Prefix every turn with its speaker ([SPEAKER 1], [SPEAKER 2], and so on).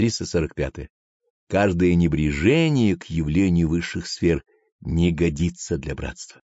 [SPEAKER 1] 345. Каждое небрежение к явлению высших сфер не годится для братства.